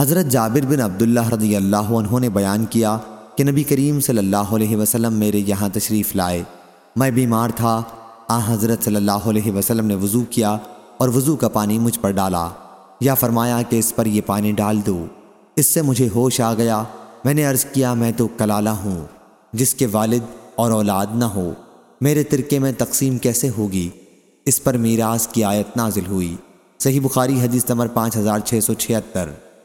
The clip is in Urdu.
حضرت جابر بن عبداللہ رضی اللہ عنہ نے بیان کیا کہ نبی کریم صلی اللہ علیہ وسلم میرے یہاں تشریف لائے۔ میں بیمار تھا۔ آ حضرت صلی اللہ علیہ وسلم نے وضو کیا اور وضو کا پانی مجھ پر ڈالا۔ یا فرمایا کہ اس پر یہ پانی ڈال دو۔ اس سے مجھے ہوش آ گیا۔ میں نے عرض کیا، میں تو کلالہ ہوں، جس کے والد اور اولاد نہ ہو۔ میرے ترکے میں تقسیم کیسے ہوگی؟ اس پر میراث کی آیت نازل ہوئی۔ صحیح بخاری حدیث نمبر پانچ ہزار چھ سو چھہتر۔